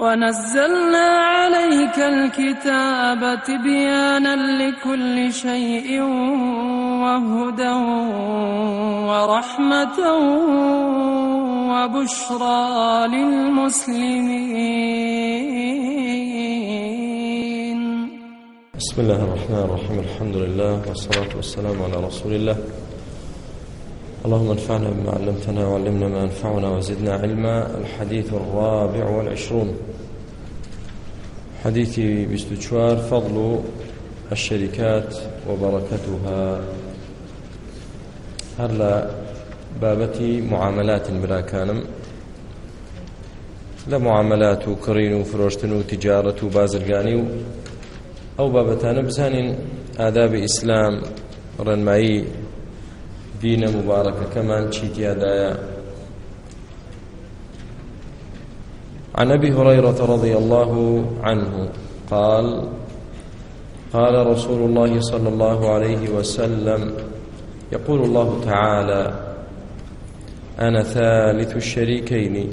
ونزلنا عليك الكتاب تبيانا لكل شيء وهدى ورحمة وبشرى للمسلمين بسم الله الرحمن الرحيم الحمد لله والصلاة والسلام على رسول الله اللهم انفعنا بما علمتنا وعلمنا ما ينفعنا وزدنا علما الحديث الرابع والعشرون حديثي بستشوار فضل الشركات وبركتها هلا بابتي معاملات براكانم لە معاملات و کڕین و فرۆشتن و تجارەت و بازرگانی و ئەو بابەتانە بزانین ئادابی ئیسلام ڕێنمایی دینە مبارەکەکەمان چی تیادایە عن أبي هريرة رضي الله عنه قال قال رسول الله صلى الله عليه وسلم يقول الله تعالى أنا ثالث الشريكين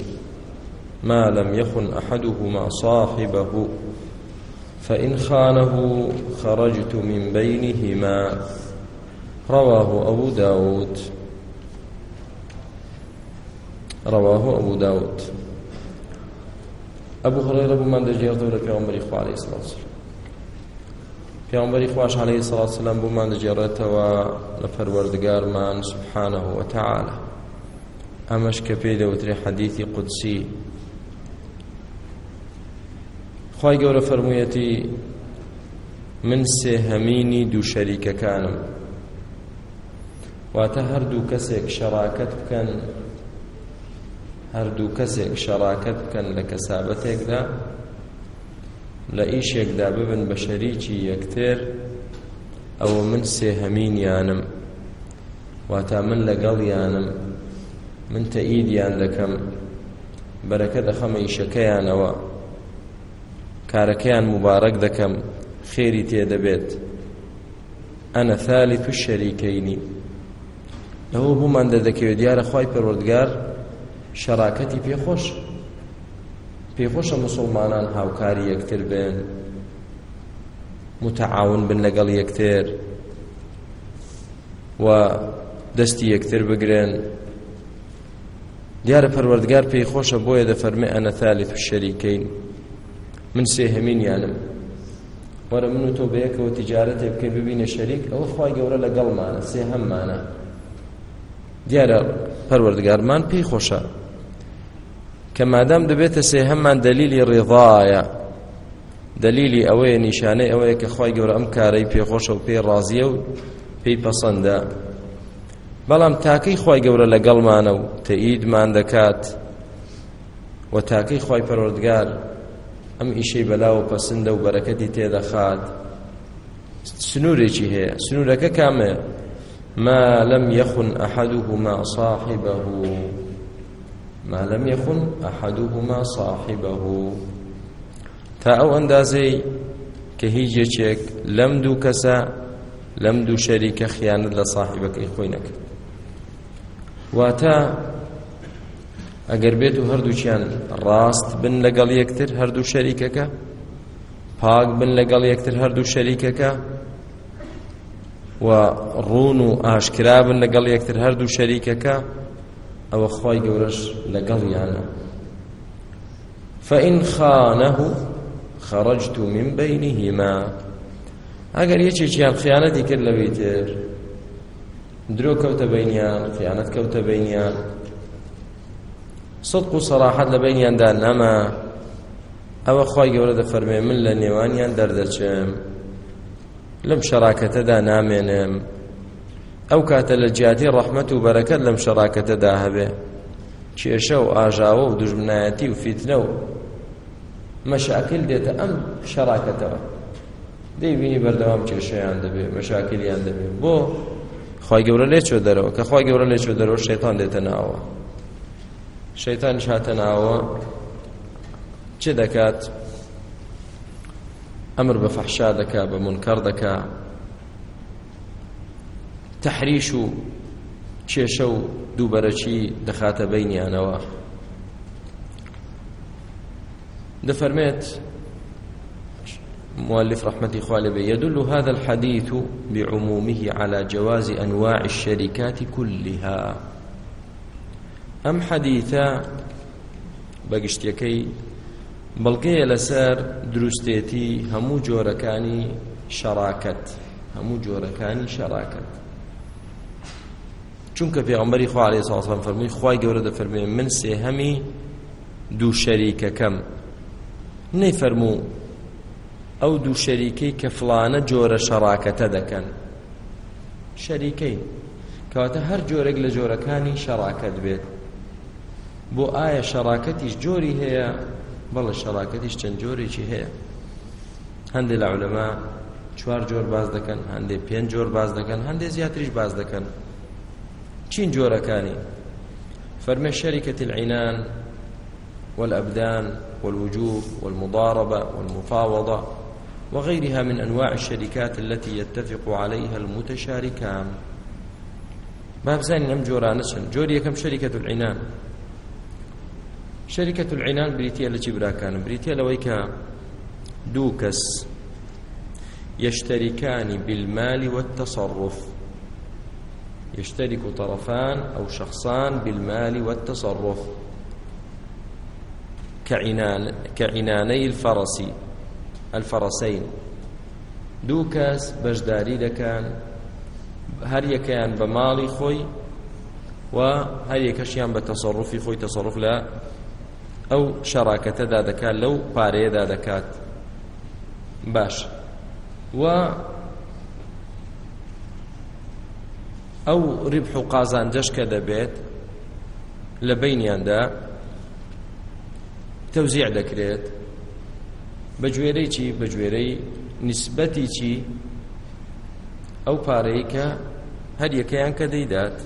ما لم يخن أحدهما صاحبه فإن خانه خرجت من بينهما رواه أبو داود رواه أبو داود أبو هريرة بمان دجير دولة في عمر إخوة عليه الصلاة والسلام في عمر إخوة عليه الصلاة والسلام بمان دجيرته ولفر وردقار من سبحانه وتعالى أمش كبيدة وتري حديثي قدسي خی گەورە فەرموویەتی من سێهەمینی دوو شەریکەکانم واتە هەردوو کەسێک شەڕاکەت بکەن هەردوو کەسێک شەڕاکەت بکەن لە کەسابەتێکدا لە ئیشێکدا ببن بە شەریکی یەکتر ئەوە من سێهەمینیانم واتا من لەگەڵیانم من تەئیدیان دەکەم بەرەکە دەخەمە ئیشەکەیانەوە کارەکەیان مبارەک دەکەم خێری تێدەبێت ئەنە ثالث الشەریکەینی لەەوە بۆمان دەدەکەوێت دیارە خی پەروەردگار شەراکەتی پێخۆش پێخۆشە مسلمانان هاوکاری یەکتر بن متعاون بن لەگەڵ یەکتر و دەستی یەکتر بگرن دیارە پەروەردگار پێی خۆشە بۆیە دەفەرمێ ئەنە تالیف شەریکەین من سێ هەمینیانم وەرە من و تۆ بەیەکەوە تیجارەتێ بکەین ببینە شەریک ئەوە خی گەورە لەگەڵمانە سێ هەممانە دیارە پەروەردگارمان پێی خۆشە کە مادام دەبێتە سێ هەممان دلیلی ڕێضایە دلیلی ئەوەیە نیشانەی ئەوەیە کە خی گەورە ئەم کارەی پێخۆشە و پێی ڕازیە و پێی پەسەندە بەڵام تاکەی خی گەورە لەگەڵمانە و تەئیدمان دەکات و تاکەی خی پەروەردگار ئەم ئیشەی بەلاوە پەسندە و بەرەکەتی تێدەخات سنوورێکی هەیە سنوورەکە کامەیە ما لم يخن أحدهما صاحبه ما لم يخن أحدهما صاحبه تا ئەو ئەندازەی کە هیچ یەکێک لەم دوو کەسە لەم دوو شەریکە خیانت لە ساحیبەکەی خۆی نەکرد واتە ئەگەر بێت و هەردووچیان ڕاست بن لەگەڵ یەکتر هەردوو شەریکەکە پاک بن لەگەڵ یەکتر هەردوو شەریکەکە و ڕون و ئاشکرابن لەگەڵ یەکتر هەردوو شەریکەکە ئەوە خی گەورەش لەگەڵیانە فەئین خانەه خەڕەجت و من بینی هیما ئەگەر یەکێکیان خیانەتی کرد لەوەی تر درۆ کەوتە بینیان خیانەت کەوتە بینیان صدق و سەراحەت لە بینیاندا نەما ئەوە خی گەورە دەفەرمێ من لە نێوانیان دەردەچم لەم شەراکەتەدا نامێنێم ئەو کاتە لە جیاتی ڕەحمەت و بەرەکەت لەم شەراکەتەدا هەبێ کێشە و ئاژاوە و دژمنایەتی و فیتنە و مەشاکل دێتە ئەم شەراکەتەوە دەیبینی بەردەوام کێشەیان دەبێ مەشاکلیان دەبێ بۆ خی گەورە لێ چۆ دەرەوە کە خی گەورە لێ چۆ دەرەوە شەیتان دێتە ناوە شەیتان شاتە ناوە چه دەکات؟ ئەمر بە فەحشا دەکا بە منکەر دەکا تەحریش و کێشە و دووبەرەچی دەخاتە بینیانەوە دەفەرمێت مؤلف رحمة خوالب يدل هذا الحديث بعمومه على جواز أنواع الشركات كلها أم حديثا بقشتيكي بەڵگەیە لەسەر دروستێتی هەموو جۆرەکانی شەراکەت هەموو جۆرەکانی شەراکەت چونکە پێغمبەری خوا علیه ساسان فەرمووی خوای گەورە دەفەرمێ من سێهەمی دوو شەریکەکەم نەیفەرموو ئەو دوو شەریکەی کە فلانە جۆرە شەراکەتە دەکەن شەریکەی کەواتە هەر جۆرێک لە جۆرەکانی شەراکەت بێت بۆ ئایا شەراکەتیش جۆری هەیە بەڵە شەڵاکەتیش چەند جۆرێکی هەیە هەندێک لە عولەما چوار جۆر باز دەکەن هەندێک پێنج جۆر باز دەکەن هەندێک زیاتریش باز دەکەن چین جۆرەکانی فەرمێ شەریکەتی العینان والأبدان والوجوب والمضاربة والمفاوضة وغيرها من أنواع الشركات التي يتفق عليها المتشاركان ما بزاني نم جورانشن جوري كم شركة العنان شەریکەت العینان بریتە لە چی براکانم بریتە لەوەی کە دوو کەس يشتركان بالمال والتصرف يشترك طرفان أو شخصان بالمال والتصرف كعنان كعناني الفرس الفرسين دووکەس بەشداری دەکەن هەر یەکەیان بە ماڵی خۆی و هەر یەکەشیان بە تەسەڕفی خۆی تەسەڕف لە ئەو شەڕاکەتە دادەکات لەو پارەیە دادەکات باش و ئەو ڕیبح و قازانجەش کە دەبێت لە بینیاندا تەوزیع دەکرێت بە گوێرەی چی بە گوێرەی نسبەتی چی ئەو پارەی کە هەر یەکەیان کە دەیدات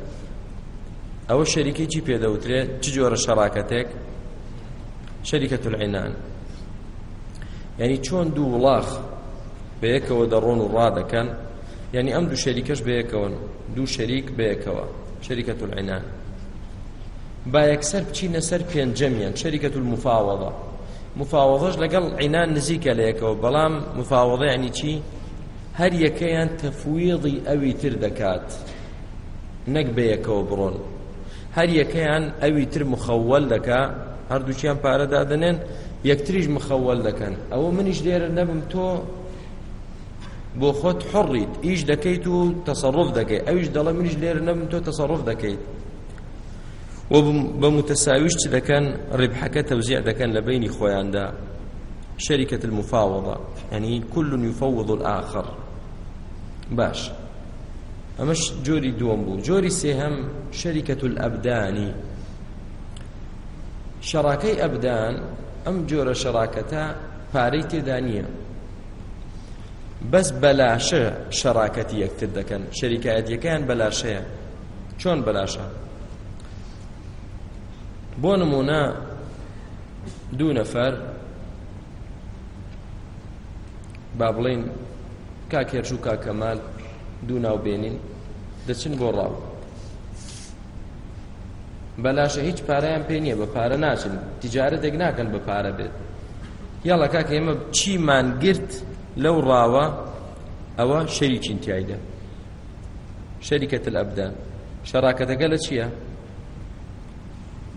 ئەوە شەریکی چی پێدەوترێت چ جۆرە شەڕاکەتێک شەریکەت العینان یعنی چۆن دوو وڵاخ بەیەکەوە دەڕۆن و ڕادەکەن یعنی ئەم دوو شەریکەش بەیەکەوەن دوو شەریک بەیەکەوە شەریکەت العینان با یەکسەر بچینە سەر پێنجەمیان شەریکەت المفاوضە مفاوضەش لەگەڵ عینان نزیکە لە یەکەوە بەڵام مفاوضە یعنی چی هەر یەکەیان تەفویضی ئەوی تر دەکات نەک بەیەکەوە بڕۆن هەر یەکەیان ئەوی تر مخەول دەکات هەردووچیان پارە دادنێن یەکتریش مخەوەل دەکەن ئەوە منیش لێرە نەبم تۆ بۆ خۆت حڕیت ئیش دەکەیت و تەسەڕف دەکەیت ئەویش دەڵە منیش لێرە نەبم تۆ تەسەڕف دەکەیت و بە متەساویش چ دەکەن ڕێبحەکە تەوزیع دەکەن لە بینی خۆیاندا شەریکەت المفاوضة يعني كل يفوض الآخر باش ئەمەش جۆری دووەم بوو جۆری سێهم شەریکەت الأبدانی شەڕاکەی ئەبدان ئەم جۆرە شەڕاکەتە پارەی تێدا نییە بەس بەلاشە شەڕاکەتی یەکتر دەکەن شەریکایەتیەکەیان بەلاشەیە چۆن بەلاشە بۆ نمونە دوو نەفەر با بڵین کاکێرش و کاکەمال دوو ناوبێنین دەچن بۆ ڕاو بەلاشە هیچ پارەیان پێ نییە بە پارە ناچن تیجارە دێک ناکەن بە پارە بێت یاڵە کاکە ئێمە چیمان گرت لەو ڕاوە ئەوە شەریکین تایدا شەریکەت ئەبدان شەراکەتەکە لە چییە؟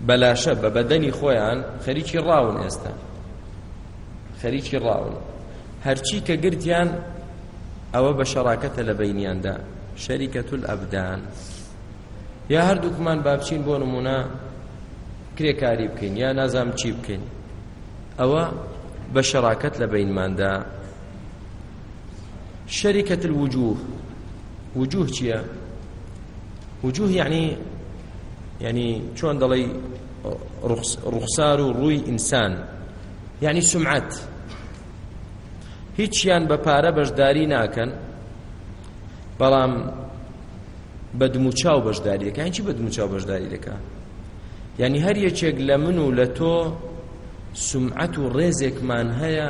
بەلاشە بە بەدەنی خۆیان خەریکی ڕاون ئێستا خەریکی ڕاون هەرچی کە گرتیان ئەوە بە شەراکەتە لە بینیاندا شەریکەت ئەبدان. یا هەردووکمان بابچین بۆ نمونە کرێکاری بکەین یا نازام چی بکەین ئەوە بە شەڕاکەت لە بینماندا شەریکەت الوجوه وجوه چییە؟ وجوه یعنی یعنی چۆن دەڵی ڕوخسار و ڕووی ئینسان یعنی سمعەت هیچیان بە پارە بەشداری ناکەن بەڵام بەدم و چاو بەشداریەکە یان چی بەدم و چاو بەشداری دەکا یعنی هەر یەکێک لە من و لە تۆ سمعەت و ڕێزێکمان هەیە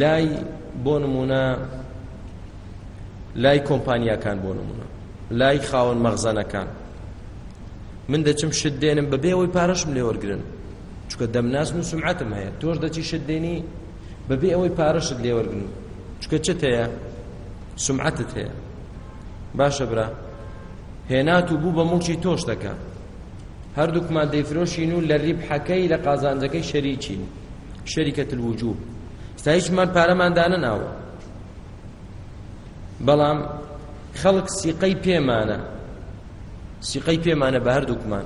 لای بۆ نمونە لای کۆمپانیاکان بۆ نمونە لای خاوەن مەغزانەکان من دەچم شت دێنم بەبێەوەی پارەشم لێوەرگن چکە دەمناسم و سمعەتم هەیە تۆش دەچی شت دێنی بەبێ ئەوەی پارەشت لێوەرگن چکە چت هەیە سمعەتت هەیە باشە برا هێنات و بوو بە موچی تۆشتەکە هەردووکمان دەیفرۆشین و لە ریبحەکەی لە قازانجەکەی شەریکین شەریکە تلوجوب ستا هیچمان پارەماندانە ناوە بەڵام خەڵک سیقەی پێمانە سیقەی پێمانە بە هەردووکمان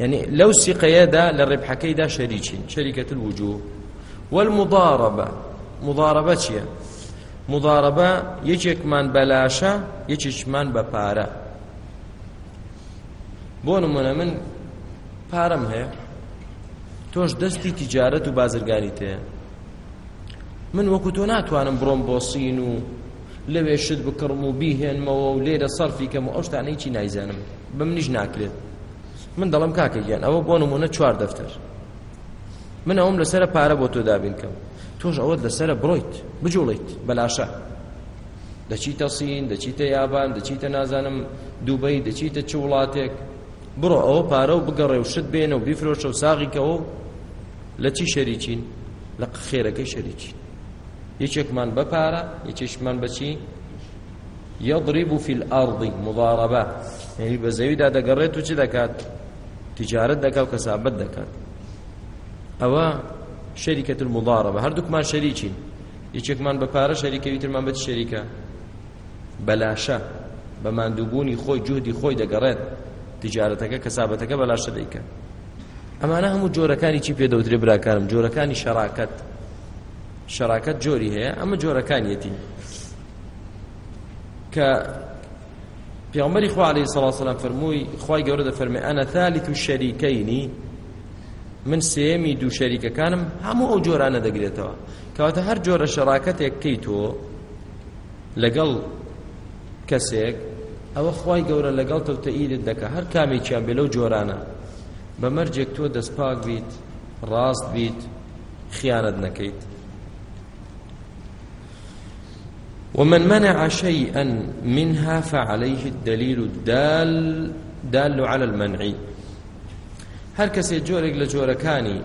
يعني لو سقيدا للربح كيدا شريك شركة الوجوه والمضاربة مضاربة شيئا مضارەبە یەکێکمان بەلاشە یەکێکمان بە پارە بۆ نمونە من پارەم هەیە تۆش دەستی تیجارەت و بازرگانیت هەیە من وەکو تۆ ناتوانم بڕۆم بۆ سین و لەوێ شت بکڕم و بیهێنمەوە و لێرە سەرفی کەم و ئەو شتانەی چی نایزانم بە منیش ناکرێت من دەڵم کاکە گیان ئەوە بۆ نمونە چوار دەفتەر من ئەوم لەسرە پارە بۆ تۆ دابینکەم تۆش ئەوەت لەسرە بڕۆیت بجوڵیت بەلاشە دەچیتە سین دەچیتە یابان دەچیتە نازانم دووبەی دەچیتە چ وڵاتێک بڕۆ ئەوە پارە و بگەڕێ و شت بێنە و بیفرۆشە و ساغیکەوە لە چی شەریکین لە خێرەکەی شەریکین یەکێکمان بە پارە یەکێشمان بەچی یضرب في الارض مضاربه یعنی بە زەویدا دەگەڕێت و چی دەکات تجارت دەکات و کەسابەت دەکات ئەوە شەریکەت المضاربە هەردووکمان شەریکین یەکێکمان بە پارە شەریکە ویترمان بەت شەریکە بەلاشە بە ماندووبوونی خۆی جوهدی خۆی دەگەڕێت تجارەتەکە کەسابەتەکە بەلاشە دەیکە ئەمانە هەموو جۆرەکانی چی پێدەوترێ براکارم جۆرەکانی شەراکەت شەراکەت جۆری هەیە ئەمە جۆرەکانیەتی کە پێغمبەری خوا عليه الصلاة والسلام فرمووی خوای گەورە دەفەرمێ ئەنە ثالث شەریکەینی من سێمی دوو شەریکەکانم هەموو ئەو جۆرانە دەگرێتەوە کەواتە هەر جۆرە شەڕاکەتێککەی تۆ لەگەڵ کەسێک ئەوە خی گەورە لەگەڵ تەوتەئیرت دەکە هەر کامێکیان بێ لەو جۆرانە بە مەرجێک تۆ دەستپاک بیت ڕاست بیت خیانەت نەکەیت ومن منع شيئا منها فعليه الدليل الدال دال على المنع هەر کەسێ جۆرێک لە جۆرەکانی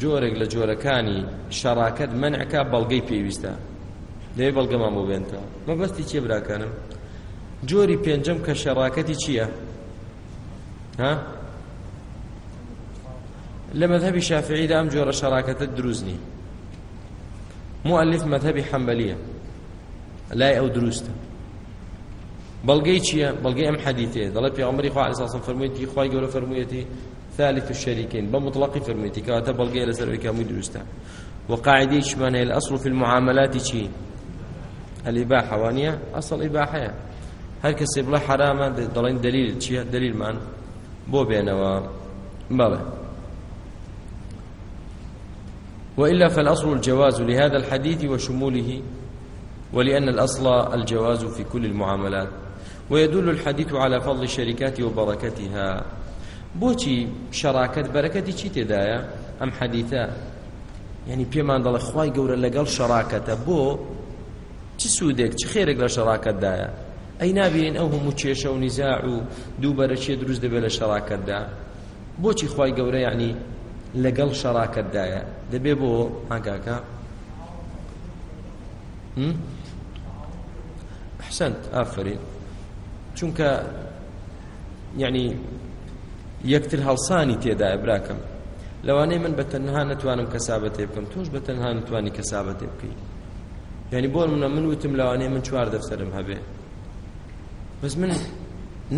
جۆرێک لە جۆرەکانی شەڕاکەت منعکە بەڵگەی پێویستە لێ بەڵگەمان بۆ بێنتە مەبەستی چێ براکانم جۆری پێنجەم کە شەڕاکەتی چییە ها لە مەذهبی شافعیدا ئەم جۆرە شەڕاکەتە دروست نی مؤلف مەذهبی حەمبەلیە لای ئەو دروستە بەڵگەی چییە بەڵگەی ئەم حەدیثێ دەڵێ پێغەمبەری خوا علیه السلام فەرموویەتی خوای گەورە فەرموویەتی ثالث الشريكين بمطلق فرميتي كاتا بلقي لسر كامو دروستا وقاعدة شمان هي الأصل في المعاملات شي الإباحة وانية أصل إباحة هر کەسێ بڵێ حرامە دەڵێن دلیل چیە دلیلمان بۆ بێنەوە بەڵێ وإلا فالأصل الجواز لهذا الحديث وشموله ولأن الأصل الجواز في كل المعاملات ويدل الحديث على فضل الشركات وبركتها بۆچی شەڕاکەت بەرەکەتی چی تێدایە ئەم حەدیتە یعنی پێمان دەڵێ خی گەورە لەگەڵ شەڕاکەتە بۆ چ سوودێک چ خێرێک لە شەڕاکەتدایە ئەی نابێن ئەو هەموو کێشە و نیزاع و دووبەرە چێ دروست دەبێت لە شەڕاکەتدا بۆچی خی گەورە یعنی لەگەڵ شەڕاکەتدایە دەبێ بۆ ئاگاکە حسنت ئافرین چونکە یعنی یەکتر هەڵسانی تێدا براکەم لەوانەیە من بە تەنها نەتوانم کەسابەتێ بکەم تۆش بە تەنها نتوانی کەسابەتێ بکەیت یعنی بۆ منە من وتم لەوانەیە من چوار دەفتەرم هەبێ بەس من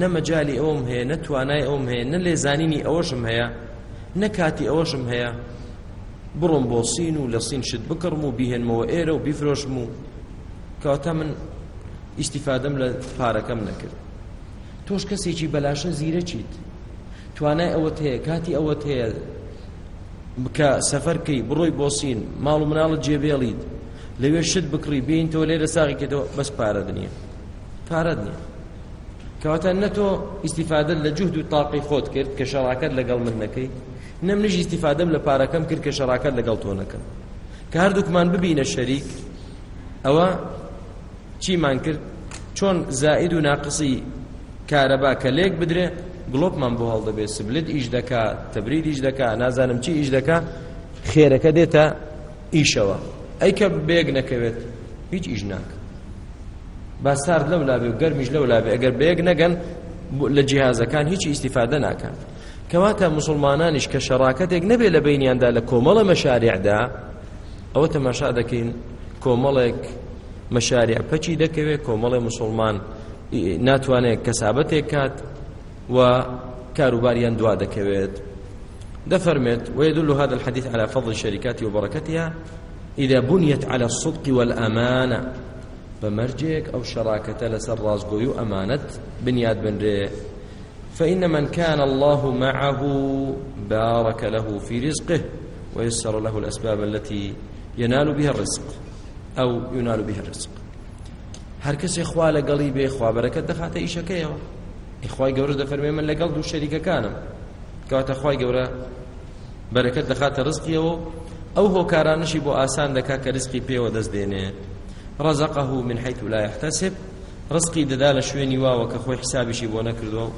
نەمەجای ئەوم هەیە نەتوانای ئەوم هەیە نە لێزانینی ئەوەشم هەیە نەکاتی ئەوەشم هەیە بڕۆم بۆ سین و لە سین شت بکڕم و بیهێنمەوە ئێرە و بیفرۆشم و کەواتە من ئیسیفادەم لە پارەکەم نەکرد تۆش کەسێکی بەلاشە زیرە چیت توانای ئەوەت هەیە کاتی ئەوەت هەیە بکە سەفەرکەی بڕۆی بۆ سین ماڵ و مناڵت جێبێڵیت لەوێ شت بکڕی بین تۆ لێرە ساغێکەوە بەس پارە دنیا پارە نییە کەواتە نەتۆ ئیسیفادە لە جوود و تاقی خۆت کرد کە شەڕاکەت لەگەڵ من نەکەی نەم نژ ئیسیفادەم لە پارەکەم کرد کە شەڕاکەت لەگەڵ تۆ نەکەم کە هەردووکمان ببینە شەریک ئەوە چیمان کرد چۆن زائید و ناقسی کارەبا کە لێک بدرێ گڵۆپمان بۆ هەڵدەبێ سبلت ئیش دەکا تەبرید ئیش دەکا نازانم چی ئیش دەکا خێرەکە دێتە ئیشەوە ئەیکە بێگ نەکەوێت هیچ ئیش ناکە با سارد لەو لابێ و گەرمیش لەو لابێ ئەگەر بێگ نەگەن لە جیهازەکان هیچ ئیسیفادە ناکەن کەواتە مسلمانانیش کە شەڕاکەتێک نەبێ لە بینیاندا لە کۆمەڵە مەشاریعدا ئەوە تەماشا دەکەین کۆمەڵێک مەشاریع پەچی دەکەوێت کۆمەڵی مسلمان ناتوانێت کەسابەتێک کات و كاروباريان دوا دەکەوێت دەفەرمێت ويدل هذا الحديث على فضل الشركات وبركتها إذا بنيت على الصدق والأمانة بمرجك أو شراكة لسر رازقوي أمانة بنياد بن ري فإن من كان الله معه بارك له في رزقه ويسر له الأسباب التي ينال بها الرزق أو ينال بها الرزق هەر کەسێ خوا لەگەڵی بێ خوا بەرەکەت دەخاتە ئیشەکەیەوە خی گەورە دەفەرمێ من لەگەڵ دوو شەریکەکانم کەواتە خی گەورە بەرەکەت دەخاتە ڕزقیەوە ئەو هۆکارانشی بۆ ئاسان دەکا کە ڕزقی پێوە دەست دێنێ ڕزەقه من حيث لا يحتسب ڕزقی دەدا لە شوێنی واوە کە خۆی حسابیشی بۆ نەکردووە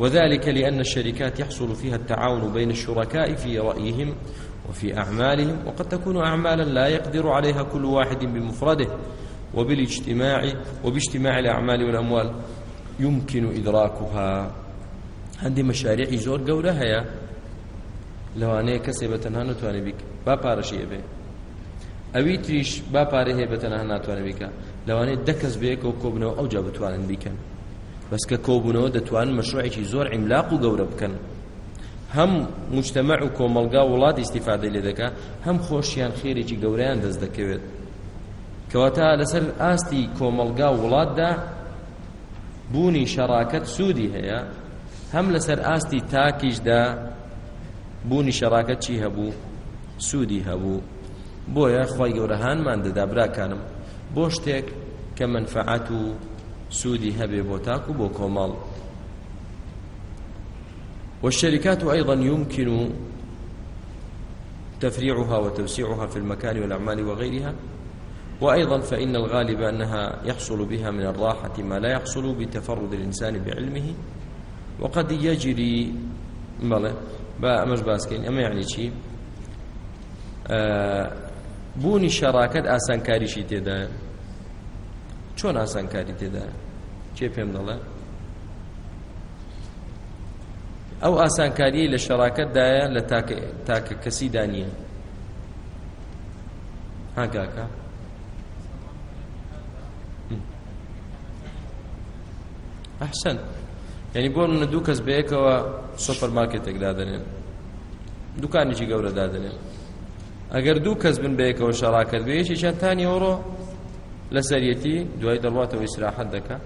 وذلك لأن الشركات يحصل فيها التعاون بين الشركاء في رأيهم وفي أعمالهم وقد تكون أعمالا لا يقدر عليها كل واحد بمفرده وبالاجتماع وباجتماع الأعمال والأموال يمكن إدراكها هەندی مەشاریعی زۆر گەورە هەیە لەوانەیە کەسێ بە تەنها نتوانێت بیک با پارەشی ئەبێ ئەوی تریش با پارە هەیە بە تەنها ناتوانێت بیکە لەوانەیە دەکەس بێک و کۆبنەوە ئەوجا بتوانن بیکەن بەسکە کۆبوونەوە دەتوانن مەشروعێکی زۆر عیملاق و گەورە بکەن هەم مجتمع و کۆمەلگا وڵات ئیسیفادەی لێ دەکات هەم خۆشیان خێرێکی گەورەیان دەست دەکەوێت کەواتە لەسەر ئاستی کۆمەلگا وڵاتدا بوونی شەڕاکەت سوودی هەیە هەم لەسەر ئاستی تاکیشدا بوونی شەڕاکەت چی هەبوو سوودی هەبوو بۆیە خی گەورە هاانمان دەدا براکانم بۆ شتێک کە منفعات و سوودی هەبێ بۆ تاک و بۆ کۆمەڵ والشركات أيضا يمكن تفريعها وتوسيعها في المكان والأعمال وغيرها وأيضا فإن الغالب أنها يحصل بها من الراحة ما لا يحصل بتفرد الإنسان بعلمه وقد يجري بلى بأمش باسكين أما يعني شيء آه بوونی شەڕاکەت ئاسانکاریشی تێدایە چۆن ئاسانکاری تێدایە کێ پێم دەڵێ ئەو ئاسانکاری لە شەڕاکەتدایە لە تاکە کەسی دانیە هاگاکە ئەحسن یعنی بۆ منە دوو کەس بەیەکەوە سۆپەرمارکێتێکدا دەنێن دوکانێکی گەورە دادنێن ئەگەر دوو کەس بن بەیەکەوە شەڕاکرد بەیەکی چەندتانی ئەوڕۆ لەسەرەتی دوای دەڵاتەوە ئیسراحەت دەکە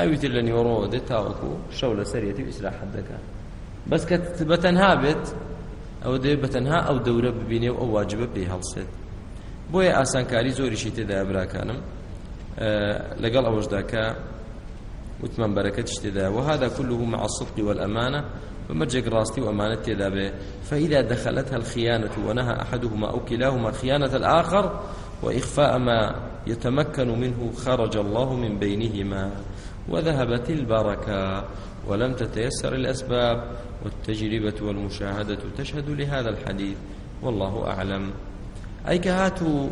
ئەویتر لە نیوەڕۆەوە دێت تاوەکو شەو لەسەرەتی ئیسراحەت دەکە بەس کە بەتەنها بێت ئەو دێ بەتەنها ئەو دەورە ببینێ و ئەو واجبە پێی هەڵسێت بۆیە ئاسانکاری زۆریشی تێدا براکانم لەگەڵ ئەوەشداکە وتمان بەرەکەت شتێدا وهذا كله مع الصدق والأمانة بمرجك راستي وأمانة تدا به فإذا دخلتها الخيانة ونهى أحدهما أو كلاهما خيانة الآخر وإخفاء ما يتمكن منه خرج الله من بينهما وذهبت البركة ولم تتيسر الأسباب والتجربة والمشاهدة تشهد لهذا الحديث والله أعلم أي كهاتو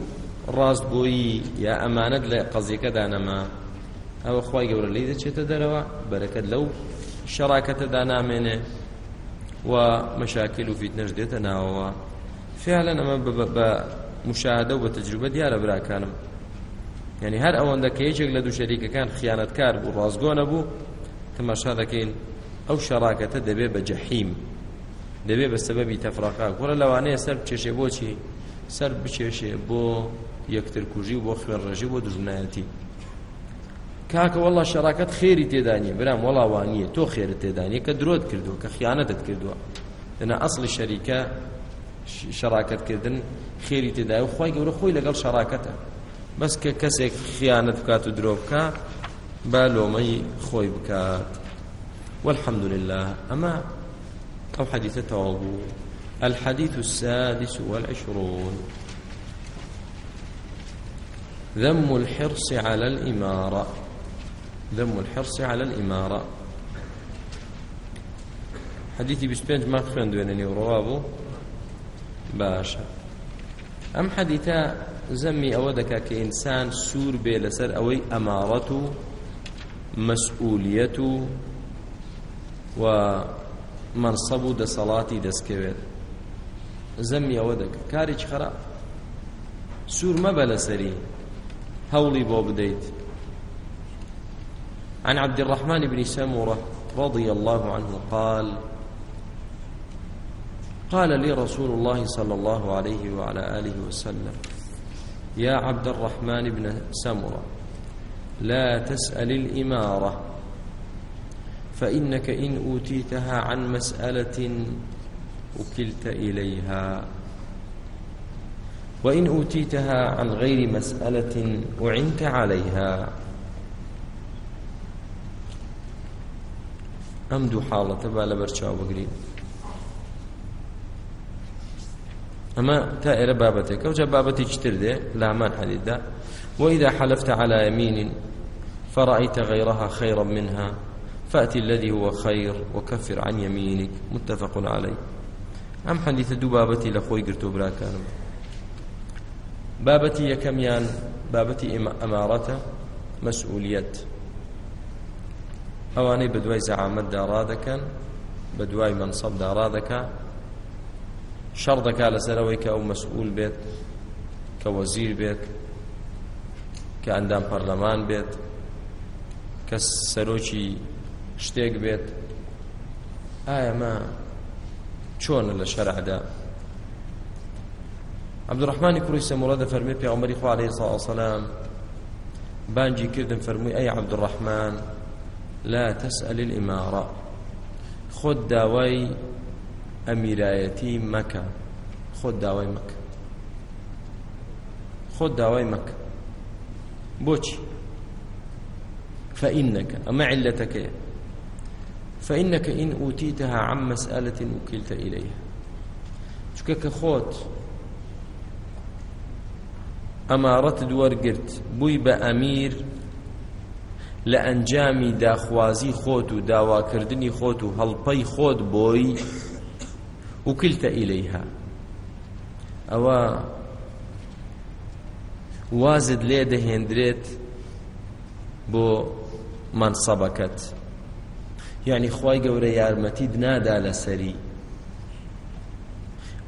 ڕاستگۆیی یا ئەمانەت لە قەزیەکەدا نەما ئەوە خی گەورە لی دەچێتە دەرەوە بەرەکەت لەو شەڕاکەتەدا نامێنێ و مەشاکل و فیت نەش دێتە ناوەوە فعلەن ئەمە بە مشاهدە و بە تەجروبە دیارە براکانم یعنی هەر ئەوەندە کە یەکێک لە دوو شەریکەکان خیانەتکار بوو ڕازگۆنە بوو تەماشا دەکەین ئەو شەڕاکەتە دەبێ بە جەحیم دەبێ بە سەبەبی تەفراقا گوڕە لەوانەیە سەر بچێشێ بۆچی سەر بچێشێ بۆ یەکتر کوژی و بۆ خوێنڕێژی بۆ دژمنایەتی کاکە وڵا شەراکەت خێری تێدانیە برام وڵاوانیە تۆ خێرت تێدانیە کە درۆت کردووە کە خیانەتت کردووە دنا ئەسلی شەریکە شەراکەتکردن خێری تێدای و خی گەورە خۆی لەگەڵ شەراکەتە بەس کە کەسێک خیانەت بکات و درۆ بکە با لۆمەی خۆی بکات والحمد لله ئەمە ئەو حەدیثە تەواو بوو الحديث السادس والعشرون ذم الحرص على الإمارة ذم الحرص على الإمارة حديثي بسبينج ما خفن دوينني وروابو باشا أم حديثا زمي أودك كإنسان سور بي لسر أوي أمارته مسؤوليته ومنصب دسلاتي دسكويت زمي أودك كارج خراب سور مەبە لەسەری هەوڵی بۆ بدەیت عن عبد الرحمن بن سمرة رضي الله عنه قال قال لي رسول الله صلى الله عليه وعلى آله وسلم يا عبد الرحمن بن سمرة لا تسأل الإمارة فإنك إن أوتيتها عن مسألة وكلت إليها وإن أوتيتها عن غير مسألة أعنت عليها ئەم دوو حاڵەتە با لەبەر چاو بگرین ئەمە تا ئێرە بابەتێکە وجە بابەتێکی تر دێ لامان حەدیدا وإذا حلفت على يمين فرأيت غيرها خيرا منها فأتي الذي هو خير وكفر عن يمينك متفق عليه ئەم حەدیثە دوو بابەتی لە خۆی گرتو براکانم بابەتی یەکەمیان بابەتی ئەمارەتە مەسئولیت ئەوانەی بە دوای زەعامەتدا ڕادەکەن بە دوای منسەبدا ڕادەکە شەڕ دەکا لەسەرەوەی کە ئەو مەسئول بێت کە وەزیر بێت کە ئەندام پەرلەمان بێت کە سەرۆکی شتێک بێت ئایا مە چۆنە لە شەرعدا عبدڕحمانی کوڕی سەموڵە دەفەرمێ پێغەمبەری خوا عەلەیهی سەڵام بانجی کردم فەرمووی ئەی عەبدوڕەحمان لا تسأل الإمارة خود داوای ئەمیرایەتی مەکە خود داوای مەکە خود داوای مەکە بۆچی فإنك أما علتك فإنك إن أوتيتها عن مسألة وكلت إليها شكك خوت ئەمارەت وەرگرت بووی بە ئەمیر لە ئەنجامی داخوازی خۆت و داواکردنی خۆت و هەڵپەی خۆت بۆی وکلتە ئیلەیها ئەوە وازت لێ دەهێندرێت بۆ منسەبەکەت یعنی خی گەورە یارمەتی دنادا لەسەری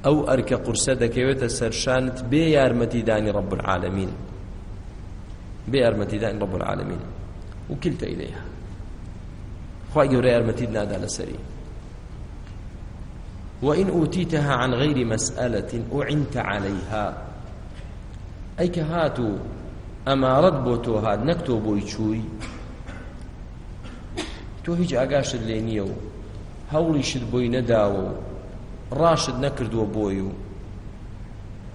ئەو ئەرکە قورسە دەکەوێتە سەرشانت بێ یارمەتیدانی ڕەب العالمین بێ یارمەتیدانی ڕەب العالمین وكلت إليها خواهي قوري أرمتيد نادا لسري وإن أوتيتها عن غير مسألة أعنت عليها أي كهاتو أما رد بوتو هاد نكتو بوي چوي تو هیچ ئاگاشت لێ نییە و هەوڵیشت بۆی نەداوە و ڕاشت نەکردووە بۆی و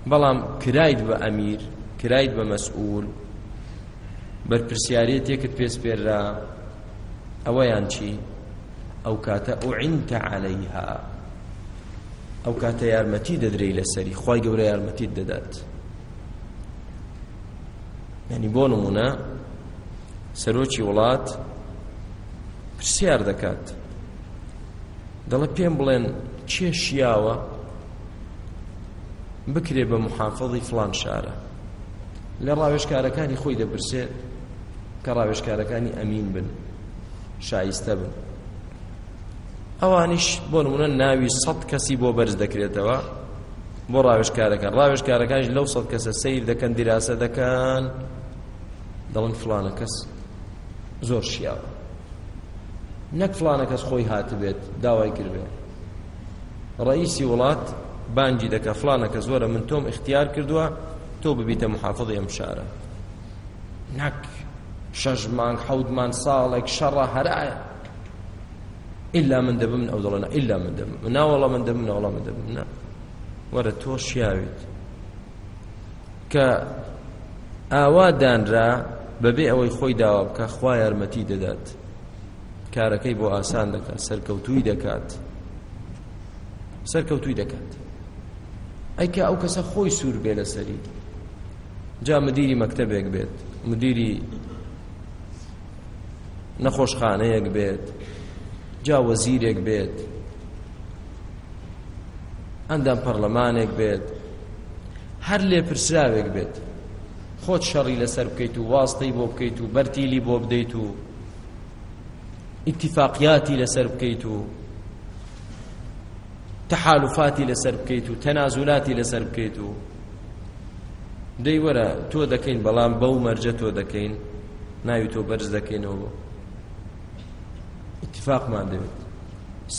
بەڵام کرایت بە ئەمیر کرایت بە مەسئول بەرپرسیارەیە تێکت پێس پێرا ئەوەیان چی ئەو کاتە ئوعینتە عەلەیها ئەو کاتە یارمەتی دەدرێی لەسەری خی گەورە یارمەتیت دەدات ینی بۆ نمونە سەرۆکی وڵات پرسیار دەکات دەڵە پێم بڵێن چێ شیاوە بکرێ بە محافظی فلان شارە لە ڕاوێشکارەکانی خۆی دەپرسێت کە ڕاوێژکارەکانی ئەمین بن شایستە بن ئەوانیش بۆ نمونە ناوی سەد کەسی بۆ بەرز دەکرێتەوە بۆ ڕاوێژکارەکان ڕاوێژکارەکانش لەو سەد کەسە سیر دەکەن دیراسە دەکەن دەڵن فلانە کەس زۆر شیاوە نەک فلانە کەس خۆی هاتبێت داوای کردبێت ڕئیسی وڵات بانجی دەکە فلانە کە زۆرە من تۆم اختیار کردووە تۆ ببیتە محافظ ئەم شارە نەک شەش مانگ حەودمان ساڵێک شەڕە هەرایە ئللا من دەبم ئەو دەڵێنە ئللا من دەبم ناوەڵە من دەبم ناوەڵە من دەبم نا وەرە تۆ شیاویت کە ئاوا دانرا بەبێ ئەوەی خۆی داوا بکە خوا یارمەتی دەدات کارەکەی بۆ ئاسان دەکات سەرکەوتوی دەکات سەرکەوتوی دەکات ئەیکە ئەو کەسە خۆی سوور بێ لەسەری جا مدیری مەکتەبێک بێت مدیری نەخۆشخانەیەک بێت جاوەزیرێک بێت ئەندام پەرلەمانێک بێت هەر لێپرسراوێک بێت خۆت شەڕی لەسەر بکەیت و واستەی بۆ بکەیت و بەرتیلی بۆ بدەیت و ئیتیفاقیاتی لەسەر بکەیت و تەحالفاتی لەسەر بکەیت و تەنازولاتی لەسەر بکەیت و دەی وەرە تۆ دەکەین بەڵام بەو مەرجە تۆ دەکەین ناوی تۆ بەرز دەکەینەوە ئینفاقمان دەوێت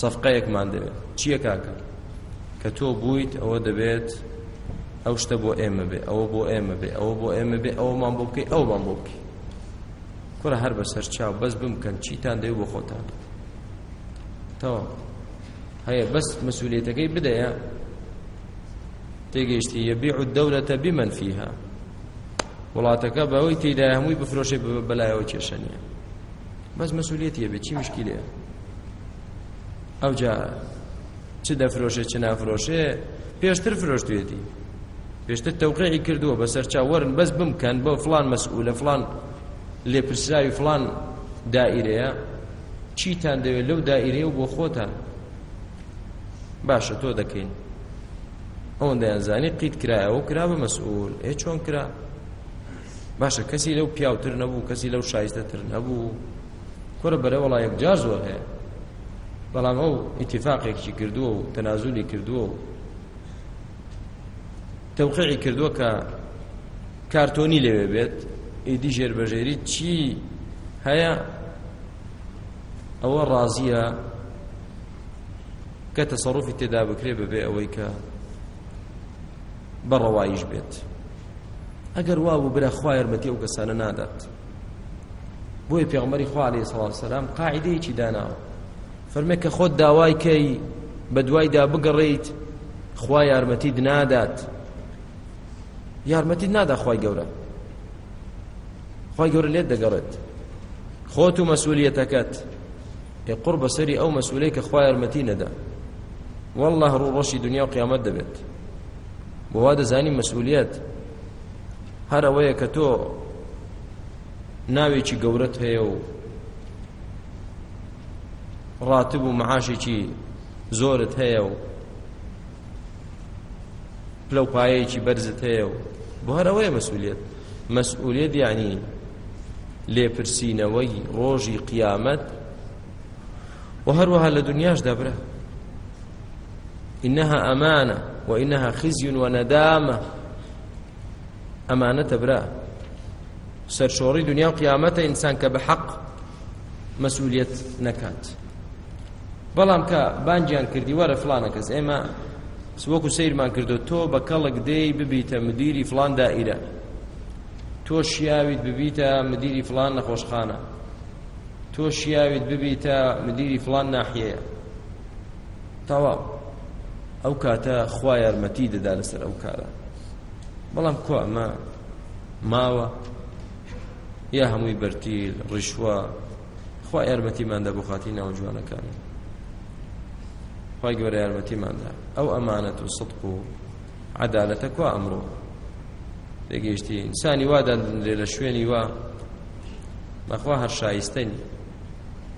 سەفقەیەکمان دەوێت چییە کاکە کە تۆ بوویت ئەوە دەبێت ئەو شتە بۆ ئێمە بێ ئەوە بۆ ئێمە بێ ئەوە بۆ ئێمە بێ ئەومان بۆ بکەی ئەومان بۆ بکەی کوڕە هەر بەسەر چاو بەس بمکەن چیتان دەوێت بۆ خۆتان تەوا هەیە بەس مەسولێتەکەی بدەیە تێگەیشتی یەبیع الدەولەتە بمن فیها وڵاتەکە بەوەی تێیدا هەمووی بفرۆشێ بەلایەوە کێشە نیە بەس مەسولێت یەبێ چی مشکلەیە ئەو جا چ دەفرۆشێ چ نافرۆشێ پێشتر فرۆشتێتی پێشتر تەوقعی کردووە بە سەرچاوەرن بەس بمکەن بۆ فلان مەسئولە فلان لێپرسراوی فلان دائیرەیە چیتان دەوێت لەو دائیرەیە و بۆ خۆتان باشە تۆ دەکەین ئەوەندەیانزانی قیت کرایەوە کرا بە مەسئول ئێ چۆن کرا باشە کەسی لەو پیاوتر نەبوو کەسی لەو شایستەتر نەبوو کۆرە بەرە وڵایەک جار زۆر هەیە بەڵام ئەو ئیتفاقێکی کردووە و تەنازولی کردووە و تەوقعی کردووە کە کارتۆنی لەوێ بێت ئیدی ژێربەژێری چی هەیە ئەوە ڕازیە کە تەسەڕفی تێدا بکرێ ببێ ئەوەی کە بەڕەوایش بێت ئەگەر وا بوو برا خوا یارمەتی ئەو کەسانە نادات بۆیە پێغمەری خوا عليه سەڵام قاعدەیەکی داناوە فەرمێ کە خۆت داوای کەی بە دوایدا بگەڕیت خوا یارمەتید نادات یارمەتید نادا خوای گەورە خوای گەورە لێت دەگەڕێت خۆت و مەسوولیەتەکەت قڕ بەسەری ئەو مەسوولەی کە خوا یارمەتی نەدا والله ڕوڕەشی دنیا و قیامەت دەبێت بۆوا دەزانی مەسوولیەت هەر ئەوەیە کە تۆ ناوێکی گەورەت هەیە و ڕاتب و مەعاشێکی زۆرت هەیە و پلو پایەکی بەرزت هەیە و بۆ هەرەوەی مەسئولێت مەسئولێت یعنی لێپرسینەوەی ڕۆژی قیامەت و هەروەها لە دنیاش دەبرە إنها أمانة وإنها خزي وندامة ئەمانەتە برا سەرشۆڕی دنیا و قیامەتە ئینسان کە بە حەق مەسوولیت نەکات. بەڵام کە بانجیان کردی وەرە فلانە کەس ئێمە سوەکو سیرمان کردو تۆ بە کەڵک دەی ببیتە مدیری فلان دائیرە تۆ شیاویت ببیتە مدیری فلان نەخۆشخانە تۆ شیاویت ببیتە مدیری فلان ناحیەیە تەواو ئەو کاتە خوا یارمەتی دەدا لەسەر ئەو کارە بەڵام کو ئەمە ماوە یا هەمووی بەرتیل ڕیشوە خوا یارمەتیماندا بۆ خاتی ناوجوانەکانی خی گەورە یارمەتیماندا ئەو ئەمانەت و سڵق و عدالەتە کو ئەمڕۆ دەگەیشتی ئینسانی وادا دێ لە شوێنی وا مەخوا هەر شایستەنی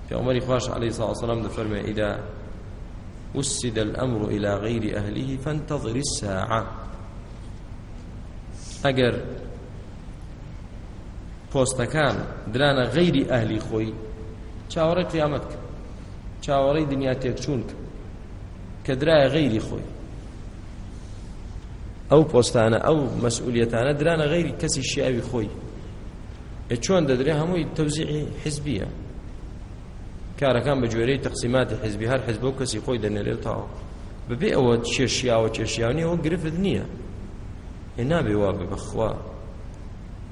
پێمەری خوش عليه ساسەلام دەفەرمێ ئیدا وسد الأمر إلى غير أهله فانتظر الساعة ئەگەر پۆستەکان درانە غەیری ئەهلی خۆی چاوەڕی قیامەت کرد چاوەڕی دنیا تێکچوون کرد کە درایە غەیری خۆی ئەو پۆستانە ئەو مەسئولەتانە درانە غەیری کەسی شیاوی خۆی چۆن دەدرێ هەمووی تەوزیعی حزبیە کارەکان بە جۆرەی تەقسیماتی حزبی هەر حزب و کەسی خۆی دەنێرێتەوە ببێ ئەوە چێشیاوە چێشیاونی ئەوە گرفت نییە هێ نابێ وا بێ بەخوا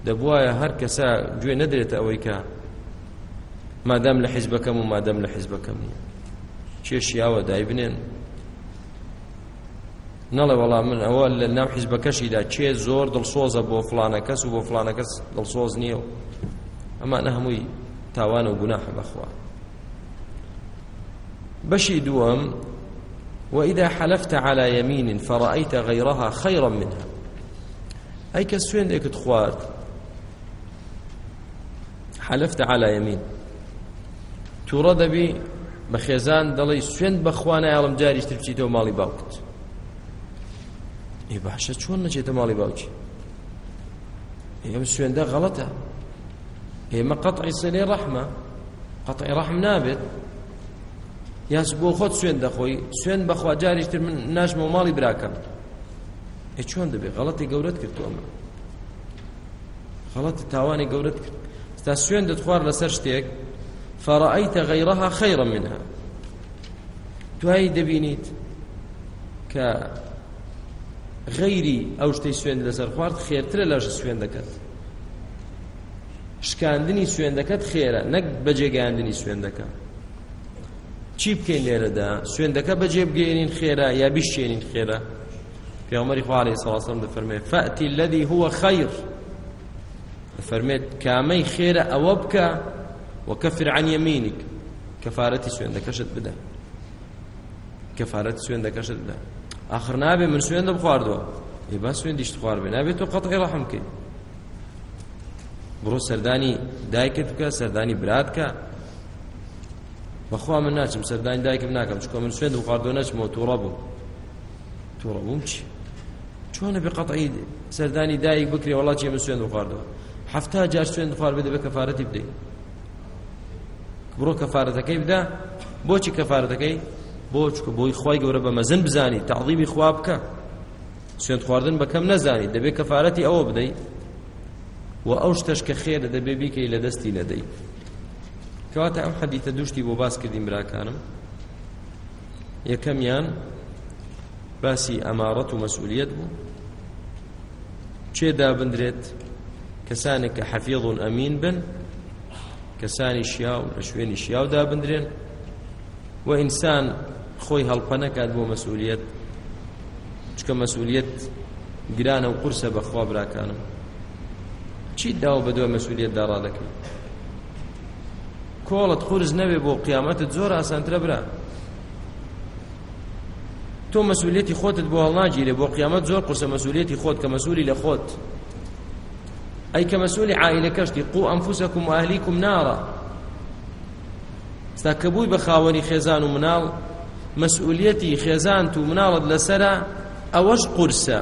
دەبواە هەر کەسا گوێ نەدرێتە ئەوەی کە مادام لە حیزبەکەم و مادەم لە حیزبەکەم نیە چێشیاوە دایبنێن نەڵێ وەڵام من ئەوە لە ناو حیزبەکەشیدا چێ زۆر دڵسۆزە بۆ فلانە کەس و بۆ فلانە کەس دڵسۆز نییە و ئەمانە هەمووی تاوان و گوناح بەخوا بەشی دووەم وإذا حلفت على يمين فرأيت غيرها خيرا منها أي كسوين ديك تخوارد حلفت على يمين تووڕە دەبی بە خێزان دەڵی سوێن بەخواانە یاڵم جاریشتر بچیتەوە ماڵی باوکت ئێ باشە چۆن نەچێتە ماڵی باوکی ئێمە سوێندە غەڵەتە ئێمە قەتعی سەلێ ڕەحمە قەتعی ڕەحم نابێت یاس بۆ خۆت سوێن دەخۆی سوێن بەخوا جاریشتر من ناژمە و ماڵی براکەم ئێ چۆن دەبێت غەڵەتی گەورەت کرد ئەمە غەڵەتی تاوانی گەورەت کرد تا سوێن دەتخوار لەسەر شتێک فەڕەئەیتە غەیڕەها خەیڕە منها دوایی دەبینیت کە غەیری ئەو شتەی سوێن لەسەر خوارد خێرترە لەش سوێن دەکەت شکاندنی سوێندەکەت خێرە نەک بەجێگەاندنی سوێندەکە چی بکەین لێرەدا سوێندەکە بەجێ بگەێنین خێرە یا بیشێنین خێرە پێمەری خوارێ سەڵاسم دەفەرمێ فەتی لەدی هووە خەیر دەفەرمێت کامەی خێرە ئەوە بکە وەکەفر عن یەمینیک کەفارەتی سوێندەکەشت بدە کەفارەت سوێندەکەشت بدە آخر نابێ من سوێن دەم خواردەوە ئێ با سوێن دیشت خوارد بێ نابێت تۆ قەتعی ڕەحم بکەی بڕۆ سەردانی دایکت بکە سەردانی برات کە بەخوا من ناچم سەردانی دایکم ناکەم چکۆ من سوێن و خواردۆ نەچمەوە تووڕە بوو تووڕە بووم چی چۆنە بێ قەتعی سەردانی دایک بکرێ وڵات چێ من سوێن و خواردەوە حەفتا جار سوێن خوارد بێ بە کەفارەتی بدەیت بڕۆ کەفارەتەکەی بدا بۆچی کەفارەتەکەی بۆ چکە بۆی خی گەورە بە مەزن بزانی تعظیمی خوا بکە سوێن خواردن بەکەم نەزانی دەبێت کەفاەتی ئەوە بدەیت و ئەو شتەشکە خێرە دەبێ بیکەی لە دەستی نەدەی کەواتە ئەم حەدیتە دوشتی بۆ باس کردی براکانم یەکەمیان باسی ئەمارەت و مەسئولیت بوو چێدا بندرێت کەسانێک کە حەفیظون ئەمین بن کەسانی شیا و لە شوێنی شیاودا بندرێن و ئینسان خۆی هەڵپە نەکات بۆ مەسئولیت چکە مەسئولیت گرانە و قورسە بەخوا براکانم چیت داوە بە دووە مەسئولیت داڕا دەکەی کۆڵت قورس نەوێ بۆ قیامەتت زۆر ئاسانترە برا تۆ مەسئولێتی خۆتت بۆ هەڵناگیرێ بۆ قیامەت زۆر قورسە مەسئولێتی خۆت کە مەسئولی لە خۆت ئەی کە مەسئولی عائلەکەشتی قو ئەنفوسەکم و ئەهلیکم نارا ستا کە بووی بە خاوەنی خێزان و مناڵ مەسئولەتی خێزانت و مناڵت لەسرە ئەوەش قورسە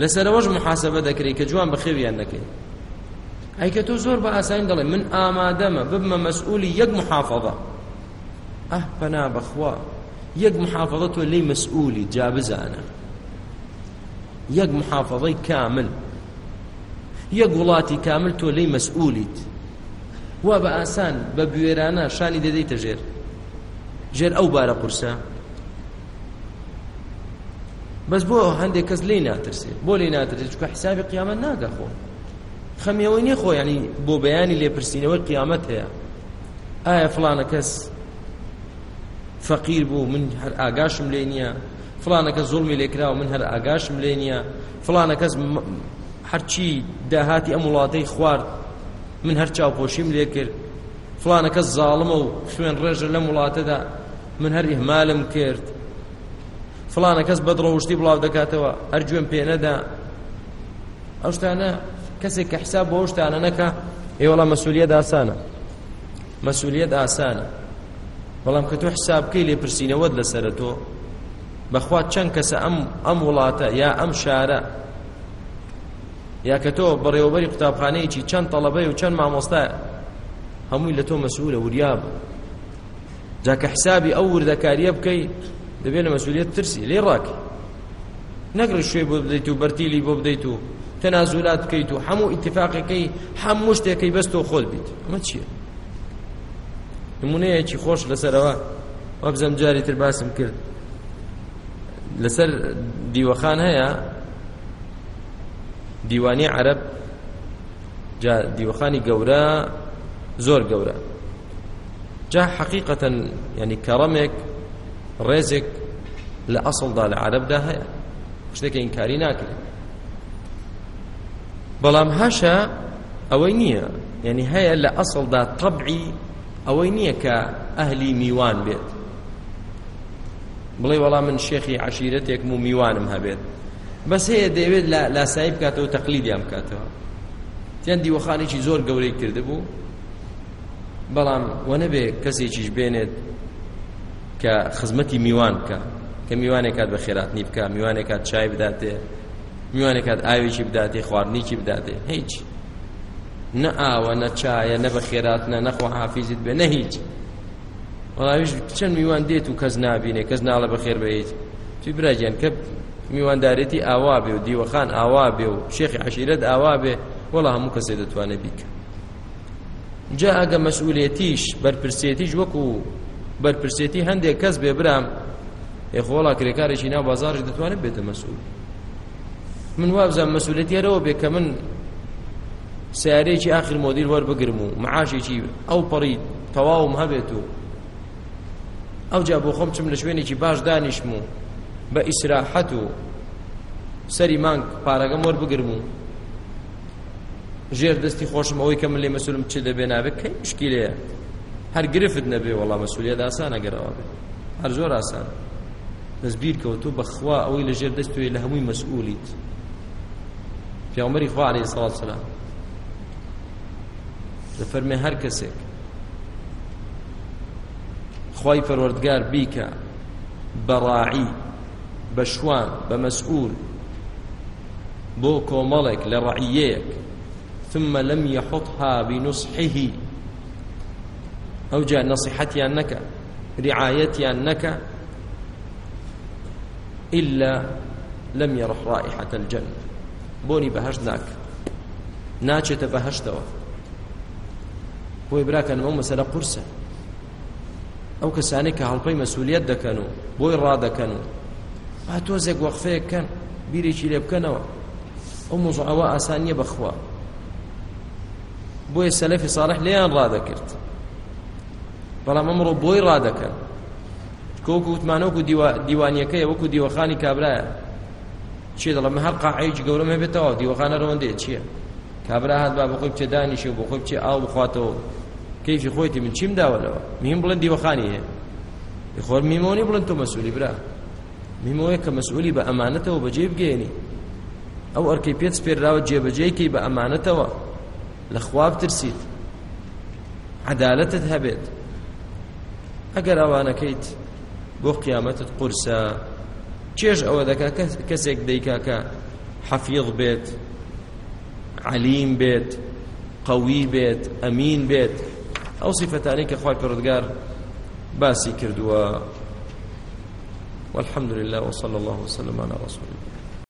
لەسەرەوەش محاسبە دەکری کە جوان بەخێویان نەکەی ئەیکە تۆ زۆر بە ئاسانی دەڵێ من ئامادەمە ببمە مەسئولی یەک محافظە ئەه پەنا بەخوا یەک محافظە تۆ لی مەسئولی جا بزانە یەک محافظەی کامل یەک وڵاتی کامل تۆ لی مەسئولیت وا بە ئاسان بە بوێرانە شانی دەدەیتە ژێر ژێر ئەو بارە قورسە بەس بۆ هەندێک کەس لێ ناترسێت بۆ لێ ناترسێت چکە حسابی قیامەت ناگە خۆ خەمیەوەی نیە خۆ ینی بۆ بەیانی لێپرسینەوەی قیامەت هەیە ئایا فلانە کەس فەقیر بوو من هەر ئاگاشم لێ نییە فلانە کەس زوڵمی لێکرا و من هەر ئاگاشم لێ نییە فلانە کەس هەرچی داهاتی ئەم وڵاتەی خوارد من هەر چاوپۆشیم لێ کرد فلانە کەس زاڵمە و خوێن ڕێژە لەم وڵاتەدا من هەر ئیهمالم کرد فلانە کەس بەدڕەوشتی بڵاو دەکاتەوە هەر گوێم پێ نەدا ئەو شتانە کەسێک کە حساب بۆ شتانە نەکە ئێوەڵا مەسوولیت ئاسانە مەسوولیت ئاسانە بەڵام کە تۆ حساب بکەی لێپرسینەوەت لەسرە تۆ بەخوا چەند کەسە ئەم ئەم وڵاتە یا ئەم شارە یا کە تۆ بەڕێوەبەری قوتابخانەیەکی چەند تەڵەبەی و چەند مامۆستایە هەمووی لە تۆ مەسوولە وریابە جاکە حسابی ئەو وردەکاریە بکەی دەبێت لە مەسوولێت ترسی لێ ڕاکی نەگری شوێ بۆ بدەیت و بەرتیلی بۆ بدەیت و تەنازولات بکەیت و هەموو ئیتفاقەکەی هەموو شتێکەکەی بەستۆ خۆت بیت ئەمە چییە نمونەیەکی خۆش لەسەرەوە وەبزەم جاری تر باسم کرد لەسەر دیوەخان هەیە دیوانی عرب دیوەخانی گەورە زۆر گەورە جا حقیقەتەن ینی کەڕەمێک ڕێزێک لە ئەسڵدا لە عەرەبدا هەیە شتێکی ئینکاری ناکرێت بەڵام هەشە ئەوەی نییە یعنی هەیە لە ئەسڵدا تەبعی ئەوەی نییە کە ئەهلی میوان بێت بڵێ وەڵام من شێخی عشیرەتێکم و میوانم هەبێت بەس هەیە دەیەوێت لاسایی بکاتەوە تەقلیدیان بکاتەوە تیان دیوەخانێکی زۆر گەورەی کرده بوو بەڵام وەنەبێ کەسێکیش بێنێت کە خزمەتی میوان بکە کە میوانێکات بە خێراتنی بکە میوانێکات چای بداتێ میوانێکات ئاوێکی بداتێ خواردنیکی بداتێ هیچ نە ئاوە نە چایە نە بە خێراتنە نەخوا حافیزت بێ نە هیچ وڵاویش چەند میوان دێت و کەس نابینێ کەس ناڵە بە خێر بێت توی براجیان کە میواندارێتی ئاوا بێ و دیوەخان ئاوا بێ و شێخی عشیرەت ئاوا بێ وەڵا هەموو کەسێ دەتوانێت بیکە جا ئەگە مەسئولێتیش بەرپرسێتیش وەکو بەرپرسێتی هەندێک کەس بێ برام ئێخۆڵا کرێکارێکی ناو بازارش دەتوانێت بێتە مەسئول من وابزان مەسئولەتیارەوە بێ کە من سیارێکی آخر مۆدیل وەربگرم و معاشێکی ئەو پەڕی تەواوم هەبێت و ئەو جا بۆ خۆم چم لە شوێنێکی باش دانیشم و بە ئیسراحەت و سەری مانگ پارەگەم وەربگرم و ژێر دەستی خۆشم ئەوەی کە من لێ مەسولم چ دەبێ نابێت کەی مشکیلەیە هەر گرفت نەبێ وڵا مەسولیت ئاسانە گەرەوە بێ هەر زۆر ئاسان دەستبیر کەوت تۆ بەخوا ئەوەی لە ژێر دەستوێ لە هەمووی مەسئولیت پیامەری خوا عليه الصلاة والسلام دەفەرمێ هەر کەسێک خی پەروەردگار بیکە بەڕاعی بە شوان بە مەسئول بۆ کۆمەڵێک لە ڕعیەیەک ثم لم يحطها بنصحه ئەو جا نصیحەتیان نەکە رعاەتیان نەکە إلا لم يرح رائحة الجنة بۆنی بەهشت ناک ناچێتە بەهشتەوە بۆی براکەن ئەو مەسەرە قورسە ئەو کەسانی کە هەڵپەی مەسوولیت دەکەن و بۆی ڕادەکەن و با تۆزێک وەخفەیەکەن بیرێکی لێ بکەنەوە ئەو مۆزوعەوە ئاسانیە بەخوا بۆیە سەلەفی ساڵح لێیان ڕادەکرد بەڵام ئەمڕۆ بۆی ڕادەکەن کۆکو وتمانەوەکو دیوانیەکەی وەکو دیوەخانی کابرایە چی دەڵم هەر قاعەیەکی گەورەمە بێتەوە دیوەخانە ڕەوەندێ چییە کابرا هات با بە خۆی بچێ دانیشی و بە خۆی بچێ ئاو بخواتەوە کەیفی خۆیتی من چیم داوەلەوە میم بڵند دیوەخانی هەیە خۆر میمۆنی بڵند تۆ مەسوولی برا میمۆیە کە مەسوولی بە ئەمانەتەوە بەجێ بگەێنی ئەو ئەرکی پێت سپێراوە جێبەجێکی بە ئەمانەتەوە لە خواب ترسیت عدالتت هەبێت ئەگەر ئەوانەکەیت بۆ قیامەتت قورسە چێژ ئەوە دەکا کەسێک دەیکا کە حەفیظ بێت علیم بێت قوی بێت ئەمین بێت ئەو صفتانی کە خوای پەرودگار باسی کردووە والحمد لله وصلى الله وسلم على رسول الله